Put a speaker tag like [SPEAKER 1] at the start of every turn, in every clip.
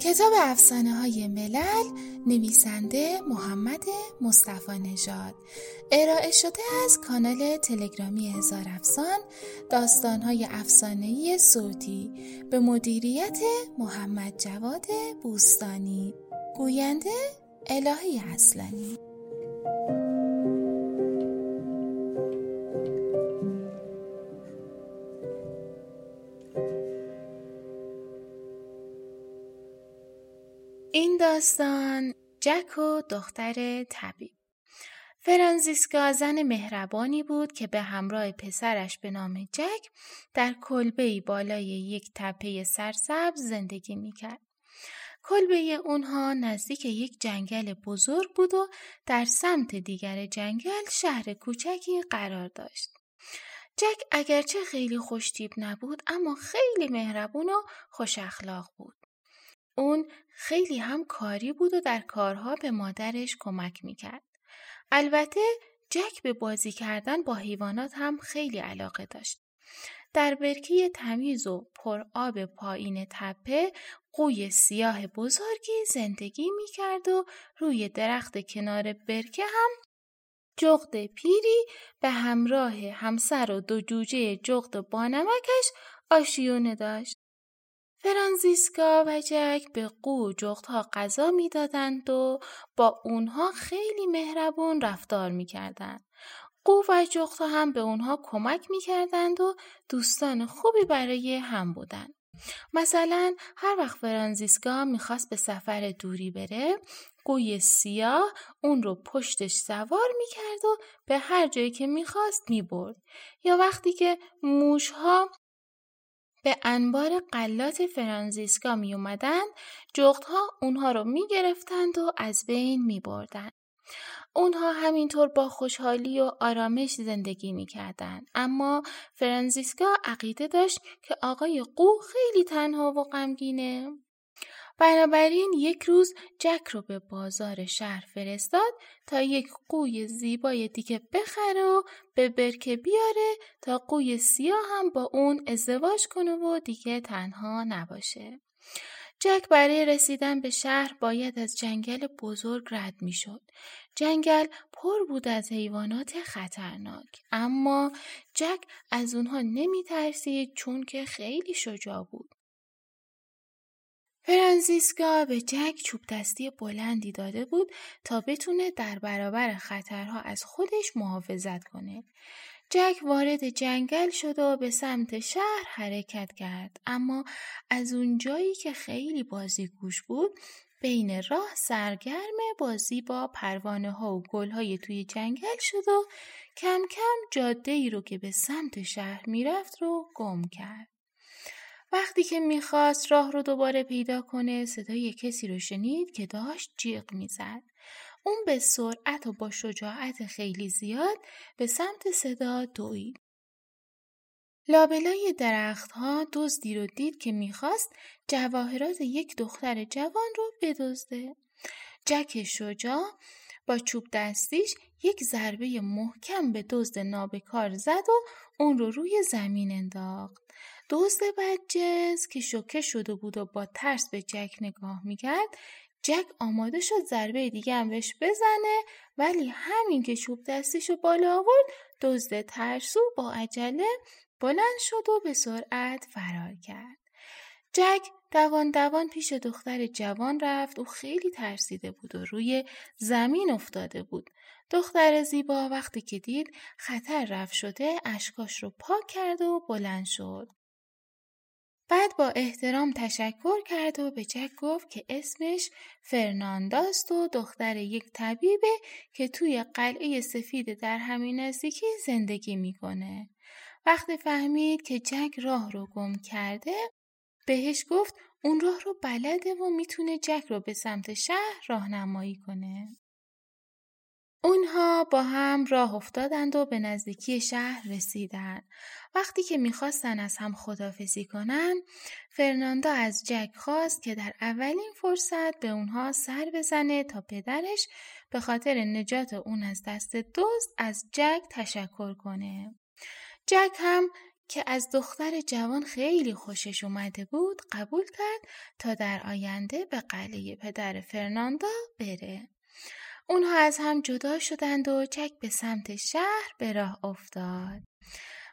[SPEAKER 1] کتاب افسانه های ملل نویسنده محمد مصطفی نژاد. ارائه شده از کانال تلگرامی هزار افسان داستان های افسانه‌ای صوتی. به مدیریت محمد جواد بوستانی. گوینده الهی اصلانی. داستان جک و دختر طبیب فرانزیسکا زن مهربانی بود که به همراه پسرش به نام جک در کلبه بالای یک تپه سرسبز زندگی می‌کرد. کلبه اونها نزدیک یک جنگل بزرگ بود و در سمت دیگر جنگل شهر کوچکی قرار داشت. جک اگرچه خیلی خوشتیب نبود اما خیلی مهربون و خوش اخلاق بود. اون خیلی هم کاری بود و در کارها به مادرش کمک می‌کرد. البته جک به بازی کردن با حیوانات هم خیلی علاقه داشت. در برکه تمیز و پر آب پایین تپه قوی سیاه بزرگی زندگی می‌کرد و روی درخت کنار برکه هم جغد پیری به همراه همسر و دو جوجه جغد بانمکش آشیونه داشت. فرانزیسکا و جک به قو جغدها غذا می‌دادند و با اونها خیلی مهربون رفتار می‌کردند. قو و جغدها هم به اونها کمک می‌کردند و دوستان خوبی برای هم بودند. مثلا هر وقت فرانزیسکا می‌خواست به سفر دوری بره قوی سیاه اون رو پشتش سوار می‌کرد و به هر جایی که می‌خواست می‌برد یا وقتی که موشها به انبار قلات فرانزیسکا می اومدن جغدها اونها رو می گرفتند و از بین می بردن. اونها همینطور با خوشحالی و آرامش زندگی می کردن. اما فرانزیسکا عقیده داشت که آقای قو خیلی تنها و غمگینه. بنابراین یک روز جک رو به بازار شهر فرستاد تا یک قوی زیبای دیگه بخره و به برکه بیاره تا قوی سیاه هم با اون ازدواج کنه و دیگه تنها نباشه. جک برای رسیدن به شهر باید از جنگل بزرگ رد می شد. جنگل پر بود از حیوانات خطرناک اما جک از اونها نمی ترسید چون که خیلی شجاع بود. فرانزیسکا به جک چوب دستی بلندی داده بود تا بتونه در برابر خطرها از خودش محافظت کنه. جک وارد جنگل شد و به سمت شهر حرکت کرد اما از اون جایی که خیلی بازی گوش بود بین راه سرگرم بازی با پروانه ها و گل های توی جنگل شد و کم کم جاده ای رو که به سمت شهر می‌رفت رو گم کرد. وقتی که می‌خواست راه رو دوباره پیدا کنه صدای کسی رو شنید که داشت جیغ می‌زد. اون به سرعت و با شجاعت خیلی زیاد به سمت صدا دوید. لابلای درختها دزدی رو دید که می‌خواست جواهرات یک دختر جوان رو بدزده. جک شجاع با چوب دستیش یک ضربه محکم به دزد نابکار زد و اون رو روی زمین انداخت. دزد بدجنس که شوکه شده بود و با ترس به جک نگاه می‌کرد جک آماده شد ضربه دیگه هم بهش بزنه ولی همین که چوب دستیشو بالا آورد دزد ترسو با عجله بلند شد و به سرعت فرار کرد. جک دوان دوان پیش دختر جوان رفت و خیلی ترسیده بود و روی زمین افتاده بود. دختر زیبا وقتی که دید خطر رفت شده اشکاش رو پاک کرد و بلند شد. بعد با احترام تشکر کرد و به جک گفت که اسمش فرنانداست و دختر یک طبیبه که توی قلعه سفید در همین نزدیکی زندگی می‌کنه. وقتی فهمید که جک راه رو گم کرده بهش گفت اون راه رو بلده و می‌تونه جک رو به سمت شهر راهنمایی کنه. اونها با هم راه افتادند و به نزدیکی شهر رسیدند. وقتی که می‌خواستن از هم خدافزی کنن، فرناندا از جک خواست که در اولین فرصت به اونها سر بزنه تا پدرش به خاطر نجات اون از دست دوست از جک تشکر کنه. جک هم که از دختر جوان خیلی خوشش اومده بود قبول کرد تا در آینده به قلعه پدر فرناندا بره. اونها از هم جدا شدند و جک به سمت شهر به راه افتاد.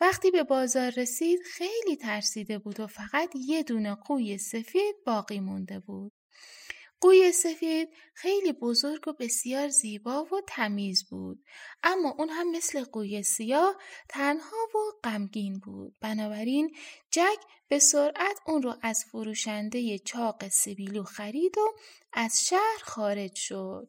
[SPEAKER 1] وقتی به بازار رسید خیلی ترسیده بود و فقط یه دونه قوی سفید باقی مونده بود. قوی سفید خیلی بزرگ و بسیار زیبا و تمیز بود اما اون هم مثل قوی سیاه تنها و غمگین بود بنابراین جک به سرعت اون رو از فروشنده چاق سبیلو خرید و از شهر خارج شد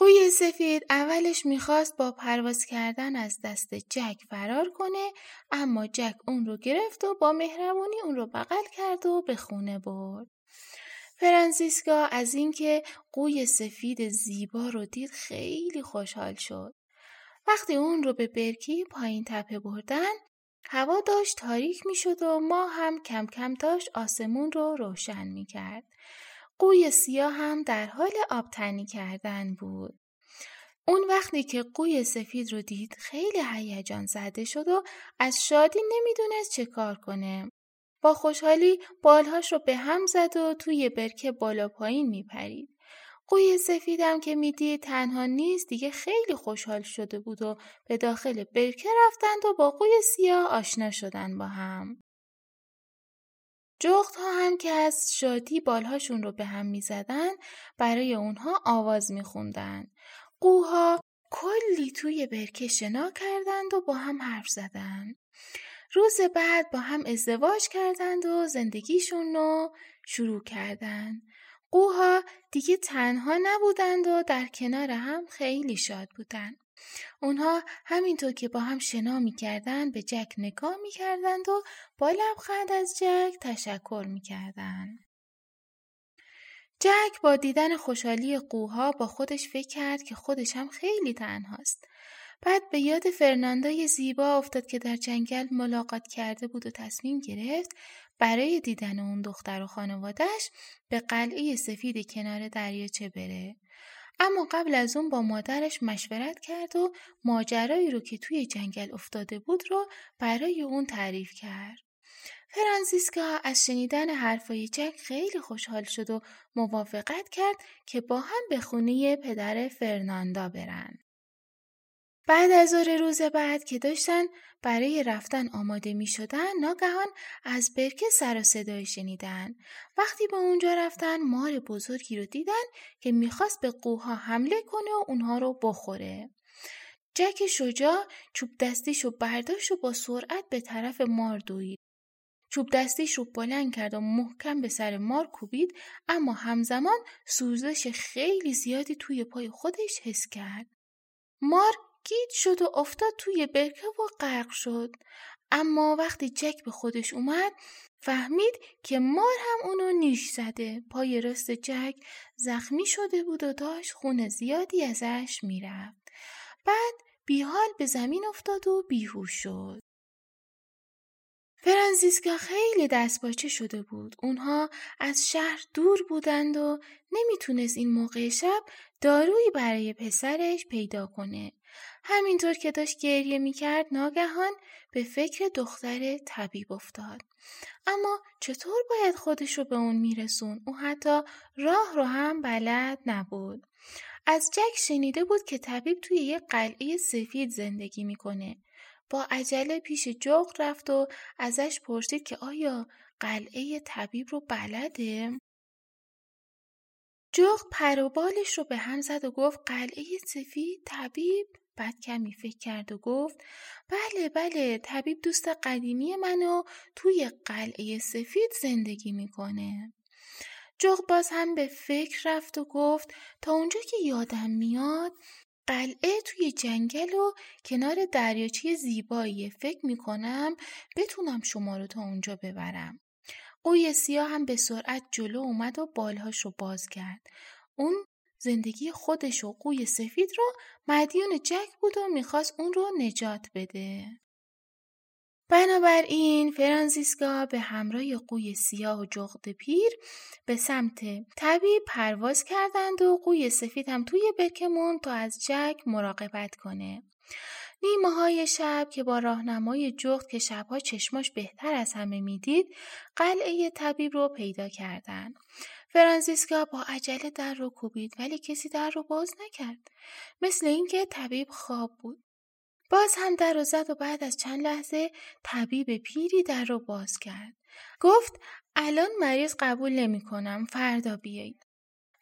[SPEAKER 1] قوی سفید اولش می‌خواست با پرواز کردن از دست جک فرار کنه اما جک اون رو گرفت و با مهربانی اون رو بغل کرد و به خونه برد. فرانسیسکا از اینکه قوی سفید زیبا رو دید خیلی خوشحال شد. وقتی اون رو به برکی پایین تپه بردن هوا داشت تاریک می شد و ما هم کم کم داشت آسمون رو روشن می کرد. قوی سیاه هم در حال آبتنی کردن بود. اون وقتی که قوی سفید رو دید خیلی هیجان زده شد و از شادی نمی‌دونست چه کار کنه. با خوشحالی بالهاش رو به هم زد و توی برکه بالا پایین میپرید. قوی سفیدم که می‌دید تنها نیست دیگه خیلی خوشحال شده بود و به داخل برکه رفتند و با قوی سیاه آشنا شدن با هم. جغت ها هم که از شادی بالهاشون رو به هم می زدن برای اونها آواز می خوندن. قوها کلی توی برکه شنا کردند و با هم حرف زدند. روز بعد با هم ازدواج کردند و زندگیشون رو شروع کردند. قوها دیگه تنها نبودند و در کنار هم خیلی شاد بودند. اونها همینطور که با هم شنا می‌کردند به جک نگاه می‌کردند و با لبخند از جک تشکر می‌کردند. جک با دیدن خوشحالی قوها با خودش فکر کرد که خودش هم خیلی تنهاست. بعد به یاد فرناندای زیبا افتاد که در جنگل ملاقات کرده بود و تصمیم گرفت برای دیدن اون دختر و خانوادش به قلعه سفید کنار دریاچه بره. اما قبل از اون با مادرش مشورت کرد و ماجرایی رو که توی جنگل افتاده بود رو برای اون تعریف کرد. فرانسیسکا از شنیدن حرفای جک خیلی خوشحال شد و موافقت کرد که با هم به خونه پدر فرناندا برن. بعد از ظهر روز بعد که داشتن برای رفتن آماده می شدن ناگهان از برکه سر و صدای شنیدن. وقتی به اونجا رفتن مار بزرگی رو دیدن که می‌خواست به قوها حمله کنه و اونها رو بخوره. جک شجاع چوب دستیش رو برداشت و با سرعت به طرف مار دوید. چوب دستیش رو بلند کرد و محکم به سر مار کوبید اما همزمان سوزش خیلی زیادی توی پای خودش حس کرد. مار گیج شد و افتاد توی برکه و غرق شد اما وقتی جک به خودش اومد فهمید که مار هم اونو نیش زده پای راست جک زخمی شده بود و داشت خون زیادی ازش می‌رفت بعد بیحال به زمین افتاد و بیهوش شد فرانسیسکا خیلی دستپاچه شده بود. اونها از شهر دور بودند و نمی‌تونست این موقع شب دارویی برای پسرش پیدا کنه. همینطور که داشت گریه می‌کرد ناگهان به فکر دختر طبیب افتاد. اما چطور باید خودش رو به اون میرسون؟ او حتی راه رو هم بلد نبود. از جک شنیده بود که طبیب توی یه قلعه سفید زندگی می‌کنه. با عجله پیش جغ رفت و ازش پرسید که آیا قلعه طبیب رو بلده؟ جغ پروبالش رو به هم زد و گفت قلعه سفید طبیب؟ بعد کمی فکر کرد و گفت بله بله طبیب دوست قدیمی منو توی قلعه سفید زندگی می‌کنه. جغ باز هم به فکر رفت و گفت تا اونجا که یادم میاد قلعه توی جنگل و کنار دریاچه زیبایی. فکر می‌کنم بتونم شما رو تا اونجا ببرم. قوی سیاه هم به سرعت جلو اومد و بالهاش رو باز کرد. اون زندگی خودش و قوی سفید رو مدیون جک بود و می‌خواست اون رو نجات بده. بنابراین فرانسیسکا به همراه قوی سیاه و جغد پیر به سمت طبیب پرواز کردند و قوی سفید هم توی برکمون تا از جک مراقبت کنه. نیمه های شب که با راهنمای جغد که شبها چشماش بهتر از همه می‌دید قلعه طبیب رو پیدا کردن. فرانسیسکا با عجله در رو کوبید ولی کسی در رو باز نکرد. مثل اینکه طبیب خواب بود. باز هم در رو زد و بعد از چند لحظه طبیب پیری در رو باز کرد. گفت الان مریض قبول نمی کنم فردا بیایید.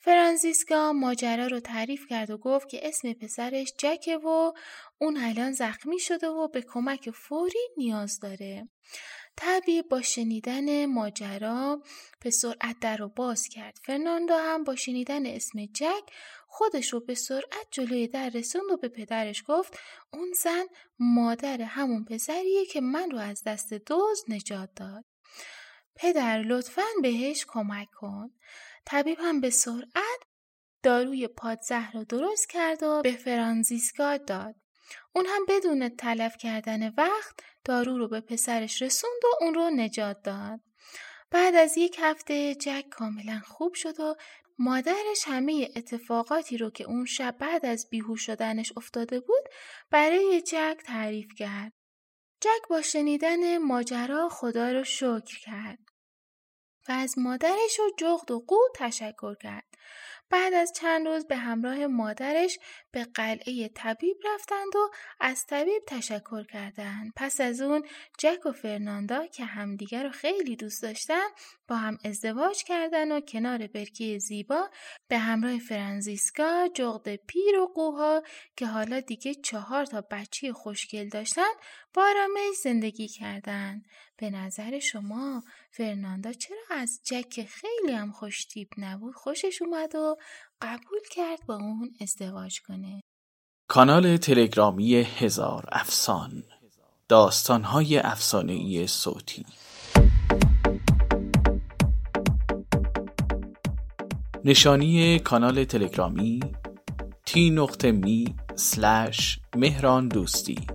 [SPEAKER 1] فرانسیسکا ماجرا رو تعریف کرد و گفت که اسم پسرش جکه و اون الان زخمی شده و به کمک فوری نیاز داره. طبیب با شنیدن ماجرا به سرعت در رو باز کرد. فرناندو هم با شنیدن اسم جک خودش رو به سرعت جلوی در رسوند و به پدرش گفت اون زن مادر همون پسریه که من رو از دست دوز نجات داد. پدر لطفا بهش کمک کن. طبیب هم به سرعت داروی پادزهر رو درست کرد و به فرانزیسکا داد. اون هم بدون تلف کردن وقت دارو رو به پسرش رسوند و اون رو نجات داد. بعد از یک هفته جک کاملا خوب شد و مادرش همه اتفاقاتی رو که اون شب بعد از بیهوش شدنش افتاده بود برای جک تعریف کرد. جک با شنیدن ماجرا خدا رو شکر کرد. و از مادرش و جغد و قو تشکر کرد. بعد از چند روز به همراه مادرش به قلعه طبیب رفتند و از طبیب تشکر کردند. پس از اون جک و فرناندا که همدیگر رو خیلی دوست داشتن با هم ازدواج کردن و کنار برکه زیبا به همراه فرانزیسکا جغد پیر و قوها که حالا دیگه چهار تا بچه خوشگل داشتن با آرامش زندگی کردن. به نظر شما فرناندا چرا از جک خیلی هم خوشتیب نبود؟ خوشش اومد و قبول کرد با اون ازدواج کنه.
[SPEAKER 2] کانال تلگرامی هزار افسان داستانهای ای صوتی. نشانی کانال تلگرامی تی نقطه می سلش مهران دوستی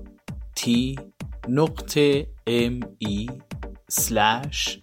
[SPEAKER 2] t نقطه m e slash